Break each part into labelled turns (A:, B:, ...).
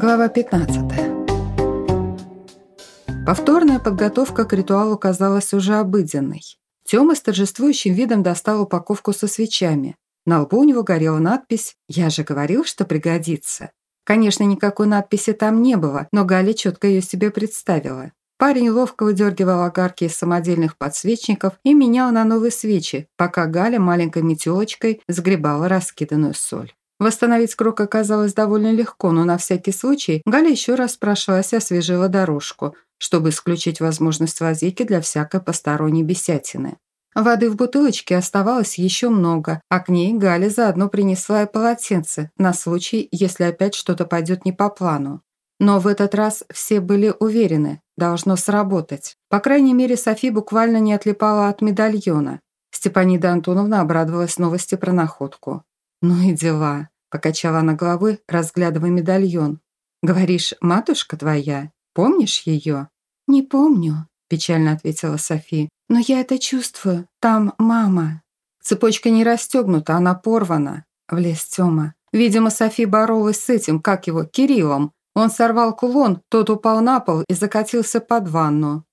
A: Глава 15. Повторная подготовка к ритуалу казалась уже обыденной. Тёма с торжествующим видом достал упаковку со свечами. На лбу у него горела надпись «Я же говорил, что пригодится». Конечно, никакой надписи там не было, но Галя четко ее себе представила. Парень ловко выдергивал огарки из самодельных подсвечников и менял на новые свечи, пока Галя маленькой метелочкой сгребала раскиданную соль. Восстановить круг оказалось довольно легко, но на всякий случай Галя еще раз прошлась и освежила дорожку, чтобы исключить возможность лазейки для всякой посторонней бесятины. Воды в бутылочке оставалось еще много, а к ней Галя заодно принесла и полотенце, на случай, если опять что-то пойдет не по плану. Но в этот раз все были уверены, должно сработать. По крайней мере, Софи буквально не отлипала от медальона. Степанида Антоновна обрадовалась новости про находку. «Ну и дела», – покачала она головой, разглядывая медальон. «Говоришь, матушка твоя? Помнишь ее?» «Не помню», – печально ответила Софи. «Но я это чувствую. Там мама». «Цепочка не расстегнута, она порвана», – влез Тёма. Видимо, Софи боролась с этим, как его, Кириллом. Он сорвал кулон, тот упал на пол и закатился под ванну.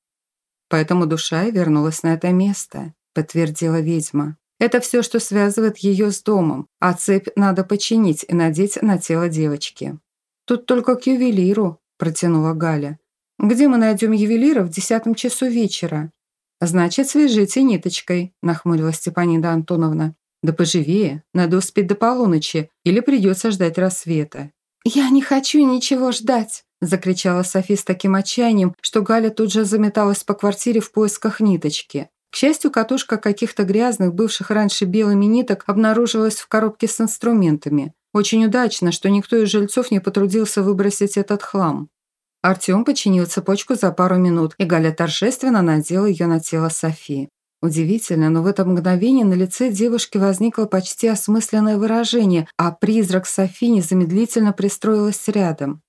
A: Поэтому душа и вернулась на это место, подтвердила ведьма. Это все, что связывает ее с домом, а цепь надо починить и надеть на тело девочки. «Тут только к ювелиру», – протянула Галя. «Где мы найдем ювелира в десятом часу вечера?» «Значит, свяжите ниточкой», – нахмурилась Степанида Антоновна. «Да поживее, надо успеть до полуночи, или придется ждать рассвета». «Я не хочу ничего ждать», – закричала Софи с таким отчаянием, что Галя тут же заметалась по квартире в поисках ниточки. К счастью, катушка каких-то грязных, бывших раньше белыми ниток, обнаружилась в коробке с инструментами. Очень удачно, что никто из жильцов не потрудился выбросить этот хлам. Артем починил цепочку за пару минут, и Галя торжественно надела ее на тело Софии. Удивительно, но в это мгновение на лице девушки возникло почти осмысленное выражение, а призрак Софи незамедлительно пристроилась рядом.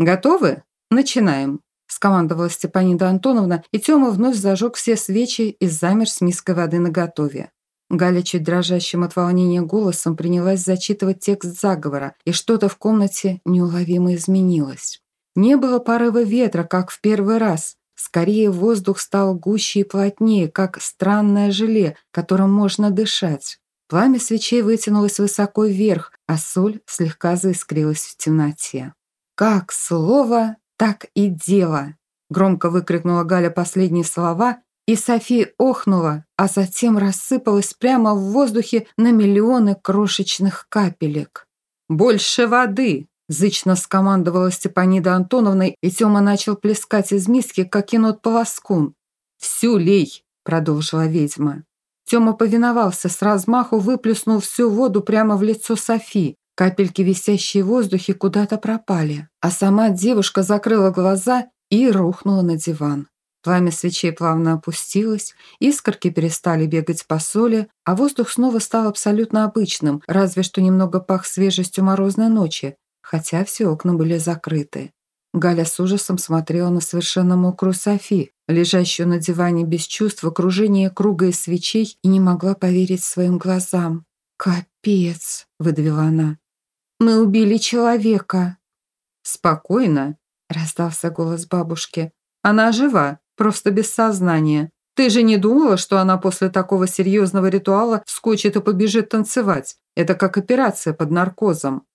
A: «Готовы? Начинаем!» Скомандовала Степанида Антоновна, и Тёма вновь зажег все свечи и замер с миской воды наготове. Галя чуть дрожащим от волнения голосом принялась зачитывать текст заговора, и что-то в комнате неуловимо изменилось. Не было порыва ветра, как в первый раз. Скорее, воздух стал гуще и плотнее, как странное желе, которым можно дышать. Пламя свечей вытянулось высоко вверх, а соль слегка заискрилась в темноте. Как слово «Так и дело!» – громко выкрикнула Галя последние слова, и София охнула, а затем рассыпалась прямо в воздухе на миллионы крошечных капелек. «Больше воды!» – зычно скомандовала Степанида Антоновна, и Тёма начал плескать из миски, как енот-полоскун. «Всю лей!» – продолжила ведьма. Тёма повиновался, с размаху выплюснул всю воду прямо в лицо Софи. Капельки, висящие в воздухе, куда-то пропали, а сама девушка закрыла глаза и рухнула на диван. Пламя свечей плавно опустилось, искорки перестали бегать по соли, а воздух снова стал абсолютно обычным, разве что немного пах свежестью морозной ночи, хотя все окна были закрыты. Галя с ужасом смотрела на совершенно мокрую Софи, лежащую на диване без чувств в окружении круга из свечей и не могла поверить своим глазам. «Капец!» – выдавила она. Мы убили человека». «Спокойно», – раздался голос бабушки. «Она жива, просто без сознания. Ты же не думала, что она после такого серьезного ритуала вскочит и побежит танцевать? Это как операция под наркозом».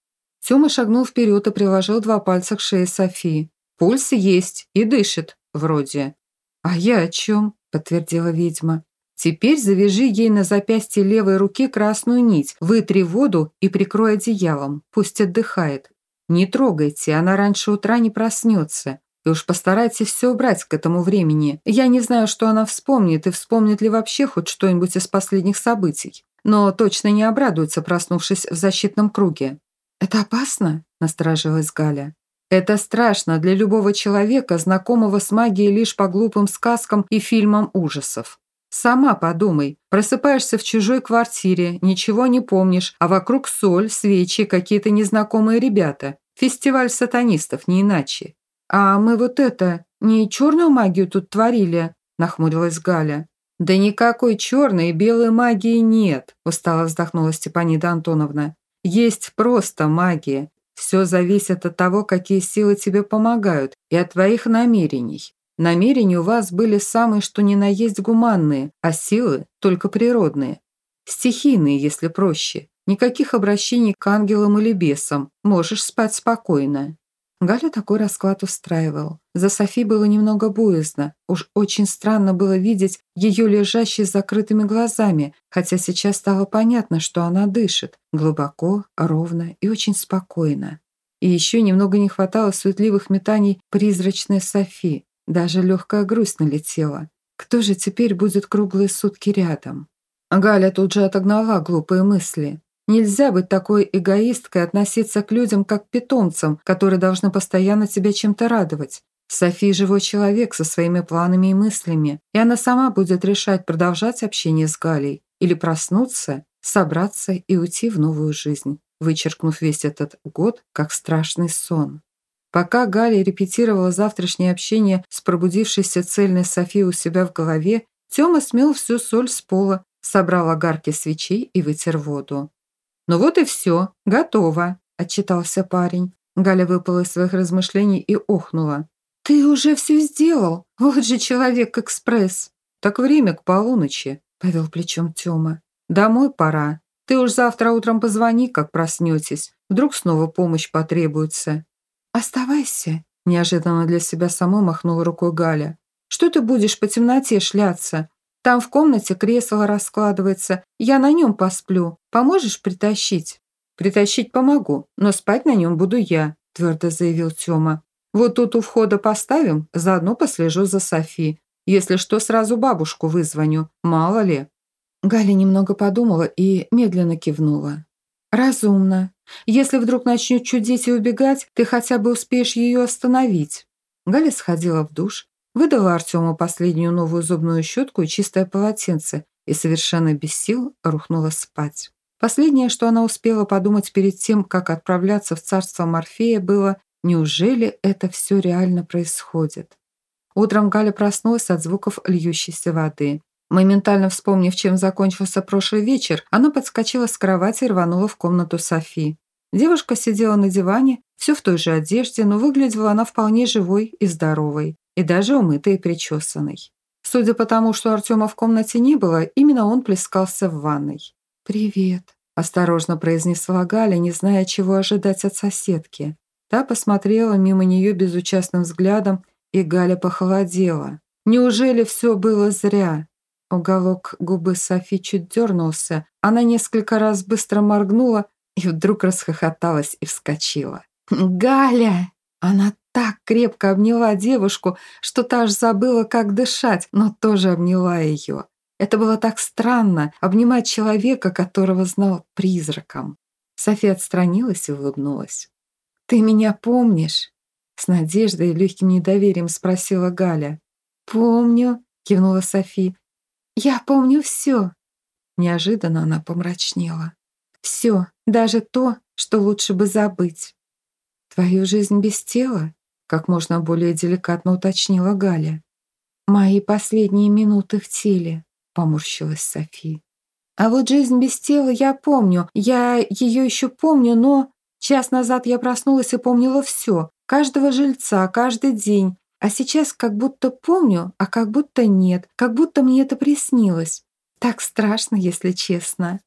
A: Тёма шагнул вперед и приложил два пальца к шее Софии. «Пульс есть и дышит, вроде». «А я о чем?» – подтвердила ведьма. Теперь завяжи ей на запястье левой руки красную нить, вытри воду и прикрой одеялом. Пусть отдыхает. Не трогайте, она раньше утра не проснется. И уж постарайтесь все убрать к этому времени. Я не знаю, что она вспомнит, и вспомнит ли вообще хоть что-нибудь из последних событий. Но точно не обрадуется, проснувшись в защитном круге. «Это опасно?» – насторожилась Галя. «Это страшно для любого человека, знакомого с магией лишь по глупым сказкам и фильмам ужасов. Сама подумай. Просыпаешься в чужой квартире, ничего не помнишь, а вокруг соль, свечи, какие-то незнакомые ребята. Фестиваль сатанистов, не иначе. А мы вот это, не черную магию тут творили, нахмурилась Галя. «Да никакой черной и белой магии нет», устало вздохнула Степанида Антоновна. «Есть просто магия. Все зависит от того, какие силы тебе помогают, и от твоих намерений. Намерения у вас были самые что ни на есть гуманные, а силы только природные. Стихийные, если проще. Никаких обращений к ангелам или бесам. Можешь спать спокойно. Галя такой расклад устраивал. За Софи было немного боязно. Уж очень странно было видеть ее лежащей с закрытыми глазами, хотя сейчас стало понятно, что она дышит. Глубоко, ровно и очень спокойно. И еще немного не хватало суетливых метаний призрачной Софи. Даже легкая грусть налетела. Кто же теперь будет круглые сутки рядом? Галя тут же отогнала глупые мысли. Нельзя быть такой эгоисткой, относиться к людям как к питомцам, которые должны постоянно тебя чем-то радовать. Софи – живой человек со своими планами и мыслями, и она сама будет решать, продолжать общение с Галей или проснуться, собраться и уйти в новую жизнь, вычеркнув весь этот год как страшный сон. Пока Галя репетировала завтрашнее общение с пробудившейся цельной Софией у себя в голове, Тёма смел всю соль с пола, собрал огарки свечей и вытер воду. «Ну вот и все, готово», – отчитался парень. Галя выпала из своих размышлений и охнула. «Ты уже все сделал? Вот же человек-экспресс!» «Так время к полуночи», – повел плечом Тёма. «Домой пора. Ты уж завтра утром позвони, как проснетесь. Вдруг снова помощь потребуется». «Оставайся», – неожиданно для себя самой махнула рукой Галя. «Что ты будешь по темноте шляться? Там в комнате кресло раскладывается. Я на нем посплю. Поможешь притащить?» «Притащить помогу, но спать на нем буду я», – твердо заявил Тёма. «Вот тут у входа поставим, заодно послежу за Софи. Если что, сразу бабушку вызвоню. Мало ли». Галя немного подумала и медленно кивнула. «Разумно. Если вдруг начнет чудить и убегать, ты хотя бы успеешь ее остановить». Галя сходила в душ, Выдала Артему последнюю новую зубную щетку и чистое полотенце и совершенно без сил рухнула спать. Последнее, что она успела подумать перед тем, как отправляться в царство Морфея, было «Неужели это все реально происходит?» Утром Галя проснулась от звуков льющейся воды. Моментально вспомнив, чем закончился прошлый вечер, она подскочила с кровати и рванула в комнату Софи. Девушка сидела на диване, все в той же одежде, но выглядела она вполне живой и здоровой и даже умытый и причесанный. Судя по тому, что Артема в комнате не было, именно он плескался в ванной. «Привет», – осторожно произнесла Галя, не зная, чего ожидать от соседки. Та посмотрела мимо нее безучастным взглядом, и Галя похолодела. Неужели все было зря? Уголок губы Софи чуть дернулся. Она несколько раз быстро моргнула и вдруг расхохоталась и вскочила. «Галя!» Она так крепко обняла девушку, что та аж забыла, как дышать, но тоже обняла ее. Это было так странно – обнимать человека, которого знал призраком. София отстранилась и улыбнулась. «Ты меня помнишь?» С надеждой и легким недоверием спросила Галя. «Помню», – кивнула Софи. «Я помню все». Неожиданно она помрачнела. «Все, даже то, что лучше бы забыть». «Твою жизнь без тела?» как можно более деликатно уточнила Галя. «Мои последние минуты в теле», — поморщилась Софи. «А вот жизнь без тела я помню, я ее еще помню, но...» Час назад я проснулась и помнила все, каждого жильца, каждый день. А сейчас как будто помню, а как будто нет, как будто мне это приснилось. Так страшно, если честно.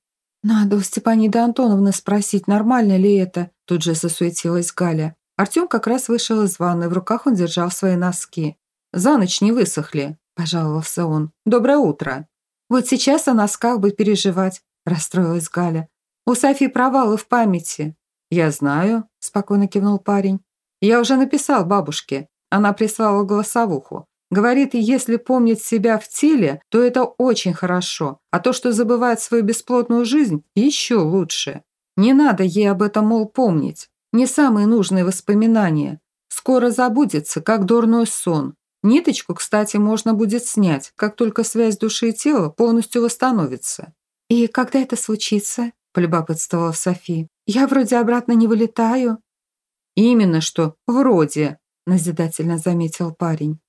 A: Надо у Степаниды Антоновны спросить, нормально ли это, тут же засуетилась Галя. Артем как раз вышел из ванны, в руках он держал свои носки. «За ночь не высохли», – пожаловался он. «Доброе утро». «Вот сейчас о носках бы переживать», – расстроилась Галя. «У Софи провалы в памяти». «Я знаю», – спокойно кивнул парень. «Я уже написал бабушке. Она прислала голосовуху. Говорит, если помнит себя в теле, то это очень хорошо, а то, что забывает свою бесплотную жизнь, еще лучше. Не надо ей об этом, мол, помнить. Не самые нужные воспоминания. Скоро забудется, как дурной сон. Ниточку, кстати, можно будет снять, как только связь души и тела полностью восстановится. «И когда это случится?» – полюбопытствовала Софи. «Я вроде обратно не вылетаю». «Именно что, вроде», – назидательно заметил парень.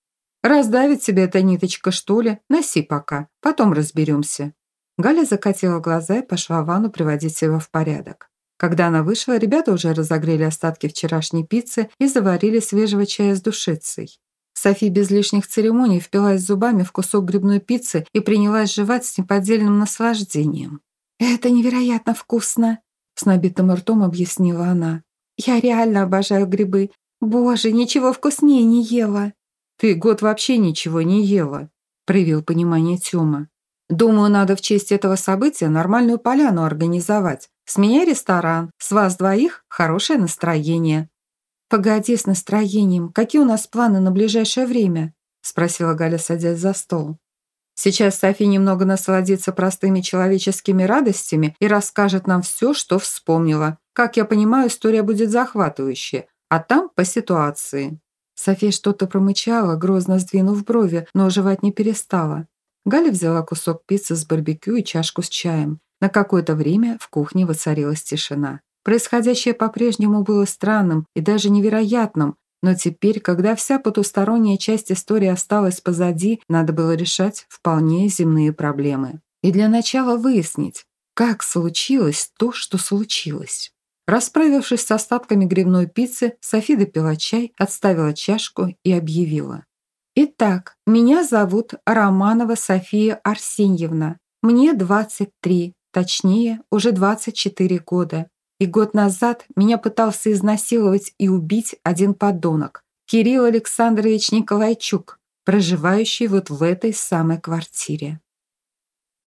A: «Раздавит тебе эта ниточка, что ли? Носи пока, потом разберемся». Галя закатила глаза и пошла в ванну приводить себя в порядок. Когда она вышла, ребята уже разогрели остатки вчерашней пиццы и заварили свежего чая с душицей. Софи без лишних церемоний впилась зубами в кусок грибной пиццы и принялась жевать с неподдельным наслаждением. «Это невероятно вкусно!» – с набитым ртом объяснила она. «Я реально обожаю грибы. Боже, ничего вкуснее не ела!»
B: «Ты год вообще ничего не ела», – проявил понимание Тёма. «Думаю, надо в честь этого события нормальную поляну организовать. С меня ресторан, с вас двоих хорошее настроение».
A: «Погоди с настроением. Какие у нас планы на ближайшее время?» – спросила Галя, садясь за стол.
B: Сейчас Софи немного насладится простыми человеческими радостями и расскажет нам все, что вспомнила. Как я понимаю, история будет захватывающая, а там по ситуации.
A: София что-то промычала, грозно сдвинув брови, но жевать не перестала. Галя взяла кусок пиццы с барбекю и чашку с чаем. На какое-то время в кухне воцарилась тишина. Происходящее по-прежнему было странным и даже невероятным, но теперь, когда вся потусторонняя часть истории осталась позади, надо было решать вполне земные проблемы. И для начала выяснить, как случилось то, что случилось. Расправившись с остатками грибной пиццы, Софи допила чай, отставила чашку и объявила. «Итак, меня зовут Романова София Арсеньевна. Мне 23, точнее, уже 24 года. И год назад меня пытался изнасиловать и убить один подонок, Кирилл Александрович Николайчук, проживающий вот в этой самой квартире.